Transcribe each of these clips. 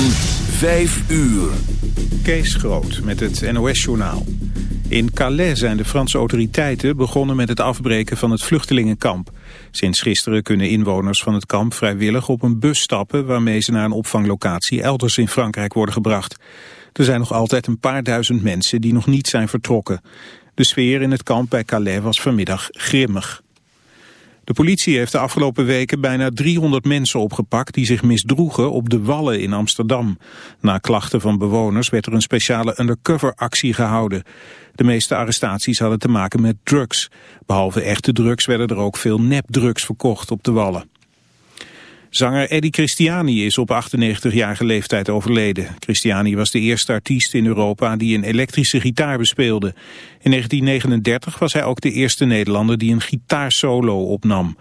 van 5 uur. Kees Groot met het NOS-journaal. In Calais zijn de Franse autoriteiten begonnen met het afbreken van het vluchtelingenkamp. Sinds gisteren kunnen inwoners van het kamp vrijwillig op een bus stappen... waarmee ze naar een opvanglocatie elders in Frankrijk worden gebracht. Er zijn nog altijd een paar duizend mensen die nog niet zijn vertrokken. De sfeer in het kamp bij Calais was vanmiddag grimmig. De politie heeft de afgelopen weken bijna 300 mensen opgepakt die zich misdroegen op de Wallen in Amsterdam. Na klachten van bewoners werd er een speciale undercover actie gehouden. De meeste arrestaties hadden te maken met drugs. Behalve echte drugs werden er ook veel nepdrugs verkocht op de Wallen. Zanger Eddie Christiani is op 98-jarige leeftijd overleden. Christiani was de eerste artiest in Europa die een elektrische gitaar bespeelde. In 1939 was hij ook de eerste Nederlander die een gitaarsolo opnam.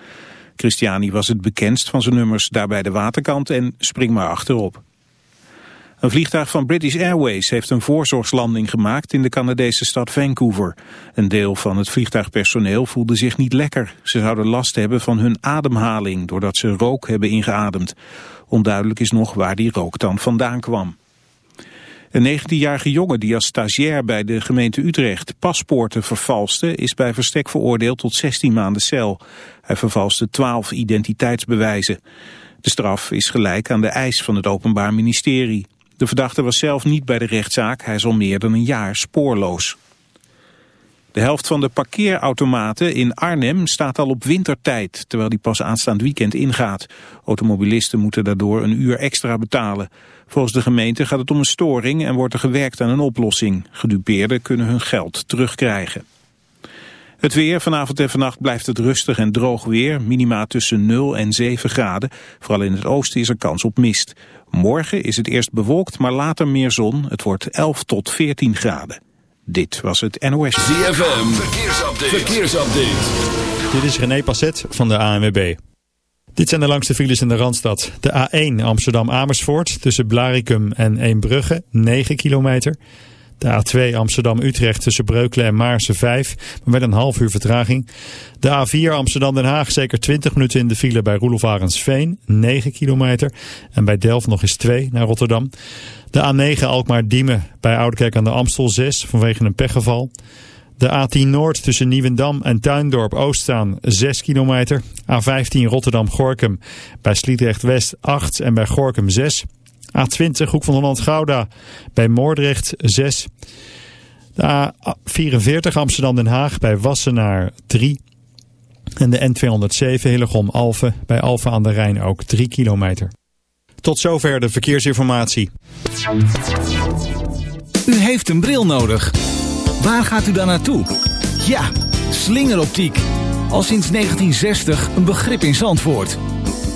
Christiani was het bekendst van zijn nummers Daarbij de Waterkant en Spring maar achterop. Een vliegtuig van British Airways heeft een voorzorgslanding gemaakt in de Canadese stad Vancouver. Een deel van het vliegtuigpersoneel voelde zich niet lekker. Ze zouden last hebben van hun ademhaling doordat ze rook hebben ingeademd. Onduidelijk is nog waar die rook dan vandaan kwam. Een 19-jarige jongen die als stagiair bij de gemeente Utrecht paspoorten vervalste... is bij verstek veroordeeld tot 16 maanden cel. Hij vervalste 12 identiteitsbewijzen. De straf is gelijk aan de eis van het Openbaar Ministerie. De verdachte was zelf niet bij de rechtszaak. Hij is al meer dan een jaar spoorloos. De helft van de parkeerautomaten in Arnhem staat al op wintertijd, terwijl die pas aanstaand weekend ingaat. Automobilisten moeten daardoor een uur extra betalen. Volgens de gemeente gaat het om een storing en wordt er gewerkt aan een oplossing. Gedupeerden kunnen hun geld terugkrijgen. Het weer, vanavond en vannacht blijft het rustig en droog weer. Minima tussen 0 en 7 graden. Vooral in het oosten is er kans op mist. Morgen is het eerst bewolkt, maar later meer zon. Het wordt 11 tot 14 graden. Dit was het NOS. ZFM, verkeersupdate. verkeersupdate. Dit is René Passet van de ANWB. Dit zijn de langste files in de Randstad. De A1 Amsterdam-Amersfoort tussen Blaricum en Eembrugge, 9 kilometer... De A2 Amsterdam-Utrecht tussen Breukelen en Maarsen 5, maar met een half uur vertraging. De A4 Amsterdam-Den Haag zeker 20 minuten in de file bij Roelof 9 kilometer. En bij Delft nog eens 2 naar Rotterdam. De A9 Alkmaar-Diemen bij Oudekerk aan de Amstel 6 vanwege een pechgeval. De A10 Noord tussen Nieuwendam en Tuindorp Oostzaan 6 kilometer. A15 Rotterdam-Gorkum bij Sliedrecht West 8 en bij Gorkum 6 A20 Hoek van Holland-Gouda bij Moordrecht 6. De A44 Amsterdam-Den Haag bij Wassenaar 3. En de N207 Hillegom-Alphen bij Alphen aan de Rijn ook 3 kilometer. Tot zover de verkeersinformatie. U heeft een bril nodig. Waar gaat u dan naartoe? Ja, slingeroptiek. Al sinds 1960 een begrip in Zandvoort.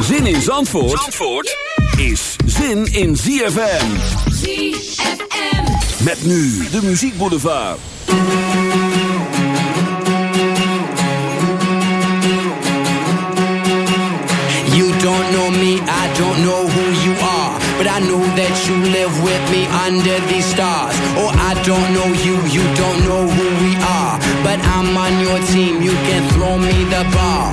Zin in Zandvoort, Zandvoort is zin in ZFM. ZFM. Met nu de Muziek Boulevard. You don't know me, I don't know who you are. But I know that you live with me under these stars. Oh, I don't know you, you don't know who we are. but I'm on your team. You can throw me the ball.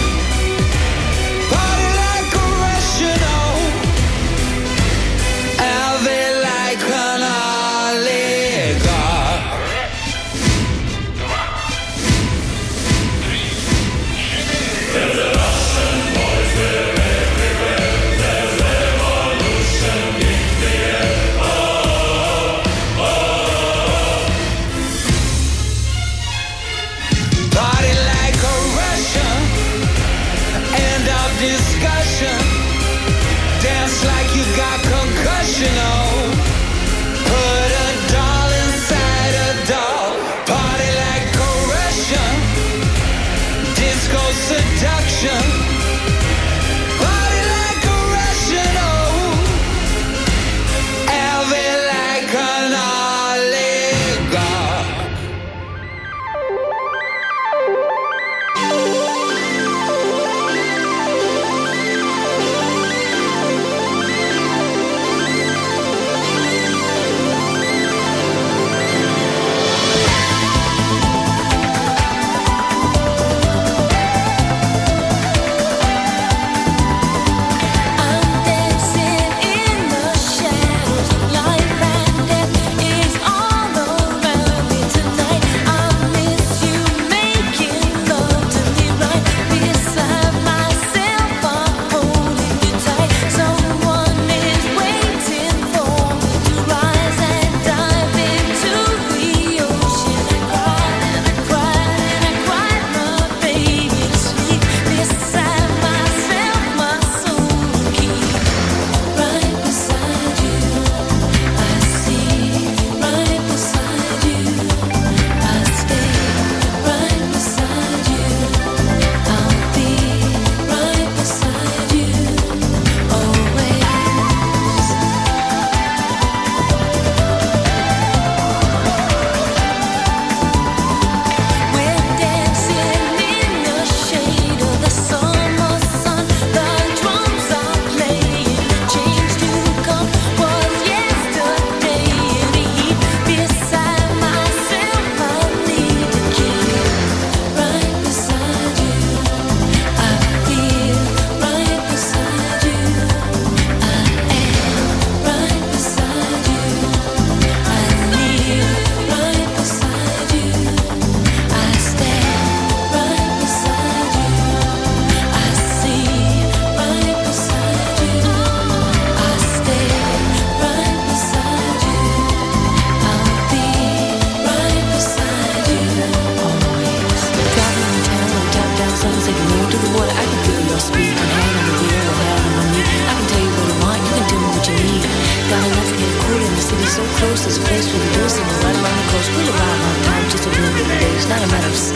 a matter of style,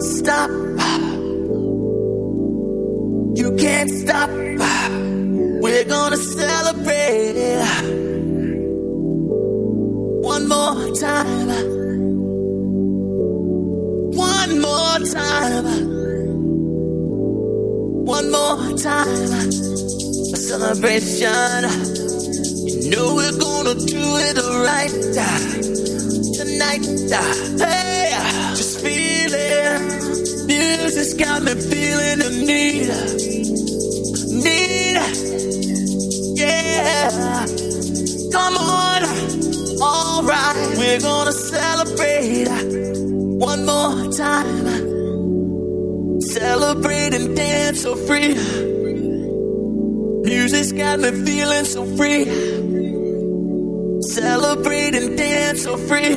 won't stop. You can't stop. We're gonna celebrate it one more time. One more time. One more time. A celebration. You know we're gonna do it right tonight. music's got me feeling the need. Need. Yeah. Come on. All right. We're gonna celebrate one more time. Celebrate and dance so free. Music's got me feeling so free. Celebrate and dance so free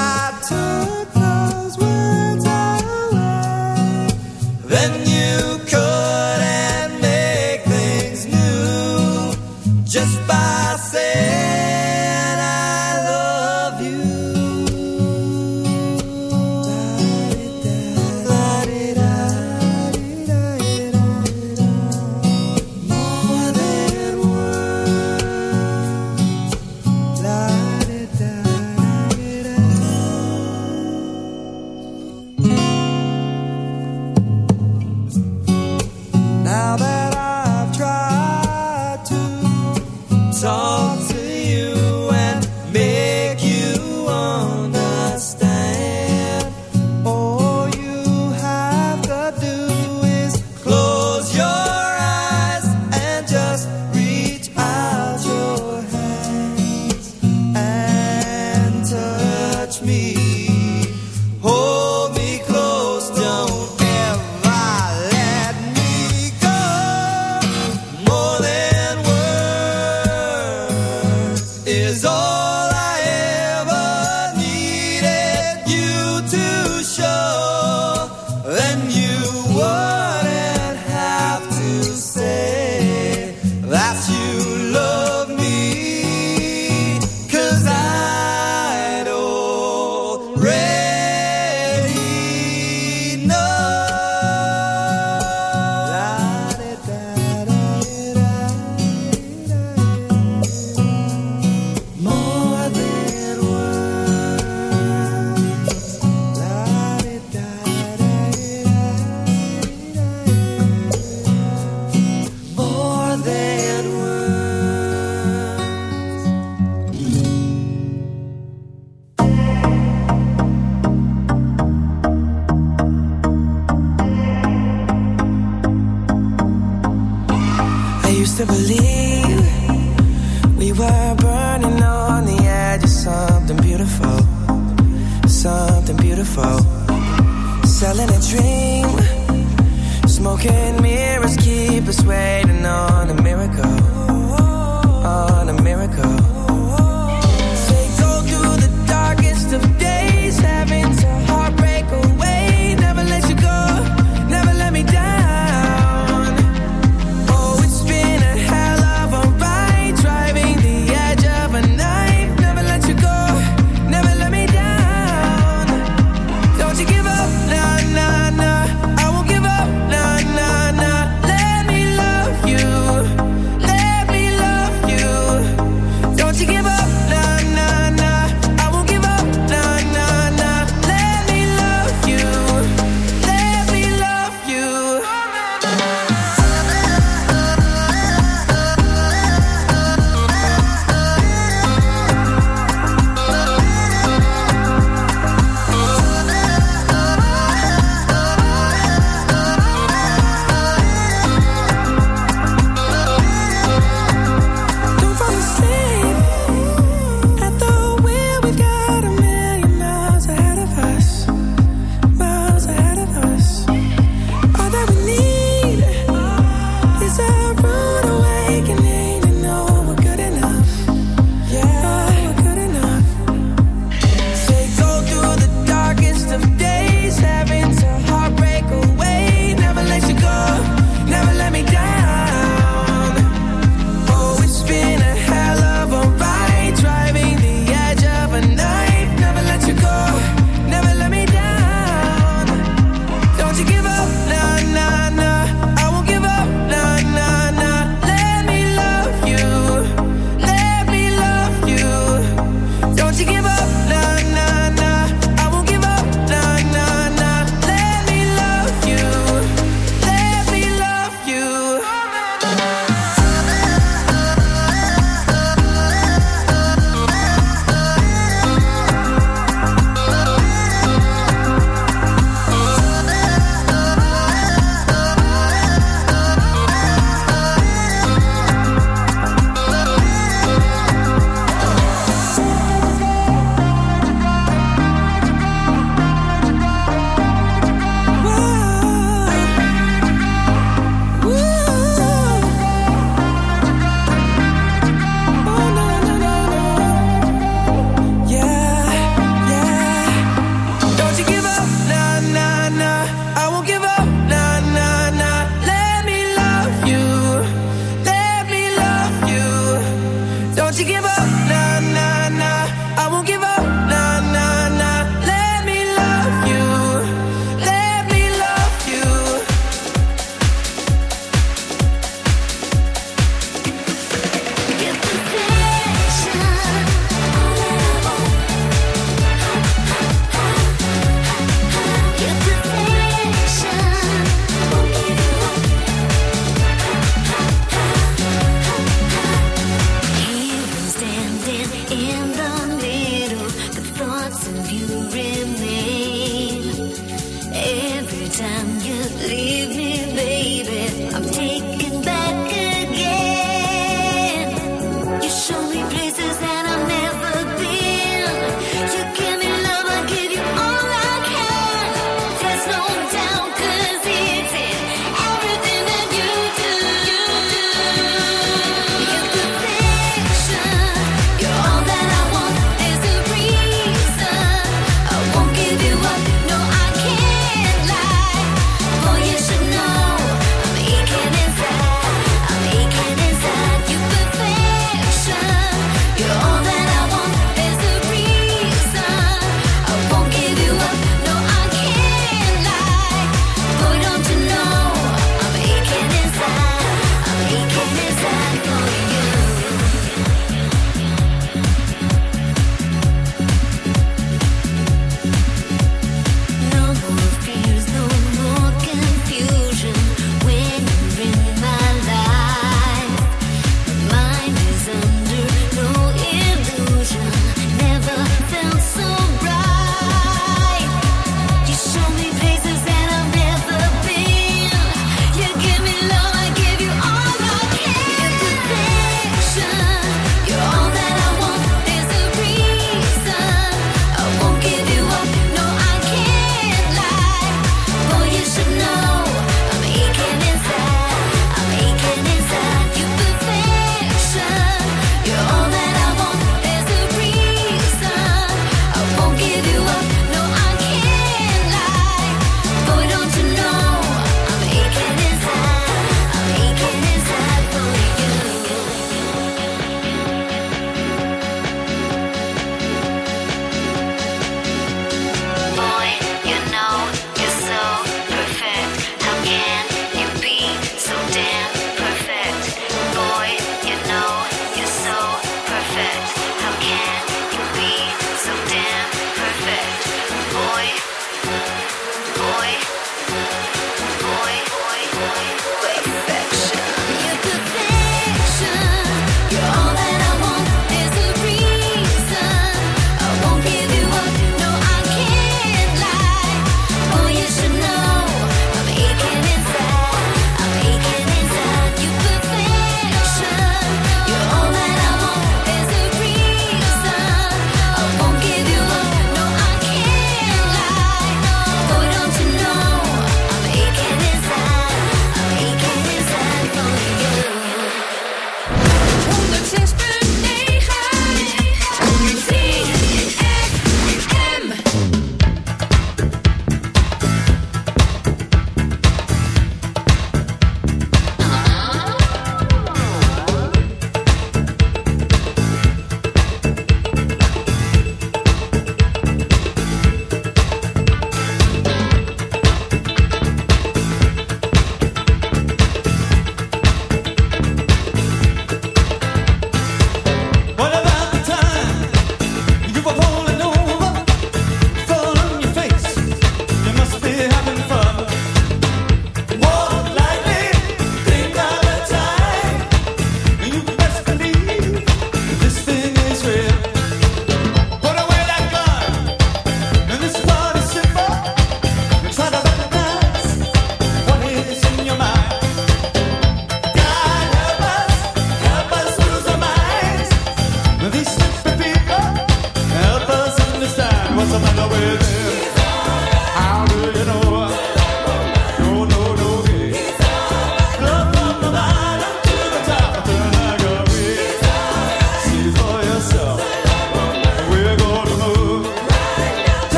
I took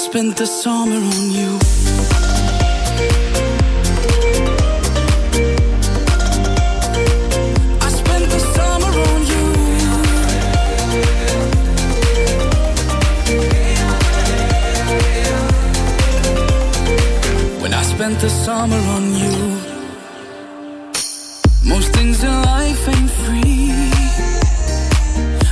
spent the summer on you. spent the summer on you. Most things in life ain't free.